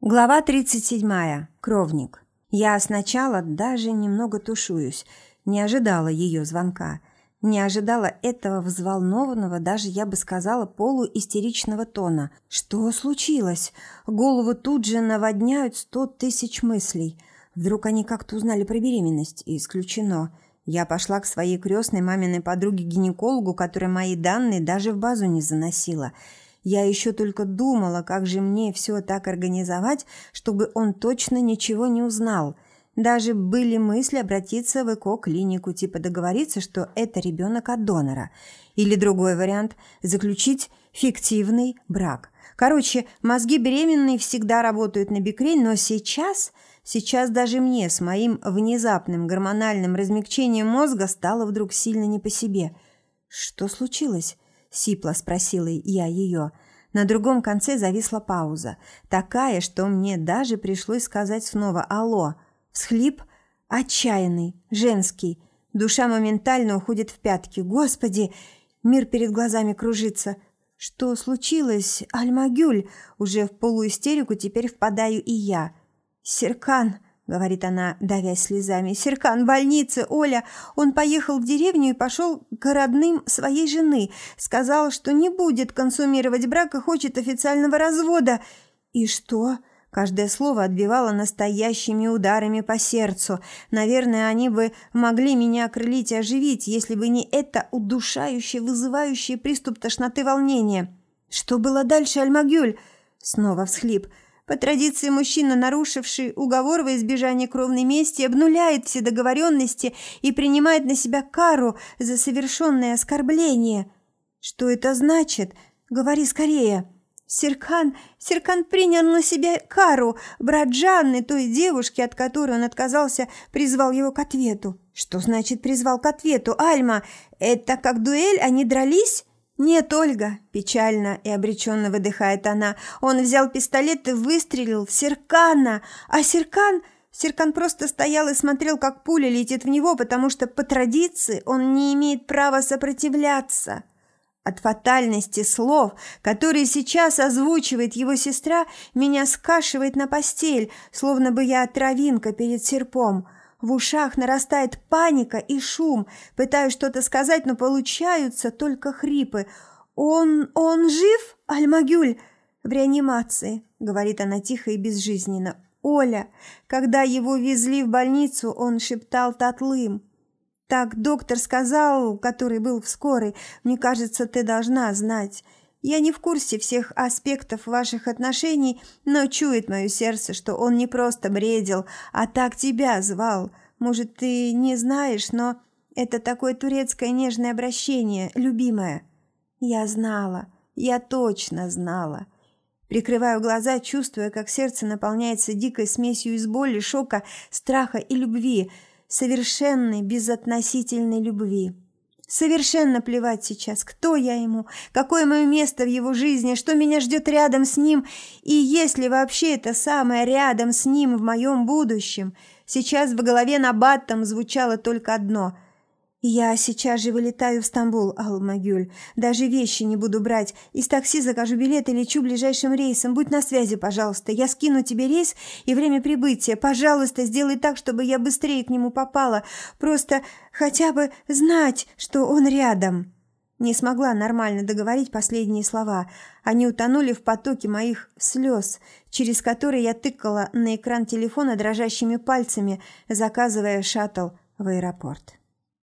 Глава 37. Кровник. Я сначала даже немного тушуюсь. Не ожидала ее звонка. Не ожидала этого взволнованного, даже, я бы сказала, полуистеричного тона. Что случилось? Голову тут же наводняют сто тысяч мыслей. Вдруг они как-то узнали про беременность? Исключено. Я пошла к своей крестной маминой подруге-гинекологу, которая мои данные даже в базу не заносила. Я еще только думала, как же мне все так организовать, чтобы он точно ничего не узнал. Даже были мысли обратиться в ЭКО-клинику, типа договориться, что это ребенок от донора. Или другой вариант – заключить фиктивный брак. Короче, мозги беременной всегда работают на бикрень, но сейчас... Сейчас даже мне с моим внезапным гормональным размягчением мозга стало вдруг сильно не по себе. Что случилось? – сипло спросила я ее. На другом конце зависла пауза, такая, что мне даже пришлось сказать снова «Алло!». Всхлип отчаянный, женский. Душа моментально уходит в пятки. Господи! Мир перед глазами кружится. Что случилось, Альмагюль? Уже в полуистерику теперь впадаю и я. Серкан! Говорит она, давясь слезами. «Серкан, больница, Оля! Он поехал в деревню и пошел к родным своей жены. Сказал, что не будет консумировать брак и хочет официального развода. И что?» Каждое слово отбивало настоящими ударами по сердцу. Наверное, они бы могли меня окрылить и оживить, если бы не это удушающее, вызывающее приступ тошноты волнения. «Что было дальше, Альмагюль?» Снова всхлип – по традиции мужчина, нарушивший уговор во избежание кровной мести, обнуляет все договоренности и принимает на себя кару за совершенное оскорбление. Что это значит? Говори скорее. Серкан, Серкан принял на себя кару. Брат Жанны, той девушки, от которой он отказался, призвал его к ответу. Что значит призвал к ответу? Альма, это как дуэль, они дрались? «Нет, Ольга!» – печально и обреченно выдыхает она. «Он взял пистолет и выстрелил в Серкана! А Серкан...» Серкан просто стоял и смотрел, как пуля летит в него, потому что по традиции он не имеет права сопротивляться. От фатальности слов, которые сейчас озвучивает его сестра, меня скашивает на постель, словно бы я травинка перед серпом – в ушах нарастает паника и шум. Пытаюсь что-то сказать, но получаются только хрипы. «Он... он жив, Альмагюль?» «В реанимации», — говорит она тихо и безжизненно. «Оля, когда его везли в больницу, он шептал Татлым. Так доктор сказал, который был в скорой. Мне кажется, ты должна знать. Я не в курсе всех аспектов ваших отношений, но чует мое сердце, что он не просто бредил, а так тебя звал. Может, ты не знаешь, но это такое турецкое нежное обращение, любимое. Я знала, я точно знала. Прикрываю глаза, чувствуя, как сердце наполняется дикой смесью из боли, шока, страха и любви, совершенной безотносительной любви. Совершенно плевать сейчас, кто я ему, какое мое место в его жизни, что меня ждет рядом с ним, и если вообще это самое рядом с ним в моем будущем. Сейчас в голове на баттом звучало только одно – «Я сейчас же вылетаю в Стамбул, Алмагюль. Даже вещи не буду брать. Из такси закажу билет и лечу ближайшим рейсом. Будь на связи, пожалуйста. Я скину тебе рейс и время прибытия. Пожалуйста, сделай так, чтобы я быстрее к нему попала. Просто хотя бы знать, что он рядом». Не смогла нормально договорить последние слова. Они утонули в потоке моих слез, через которые я тыкала на экран телефона дрожащими пальцами, заказывая шаттл в аэропорт.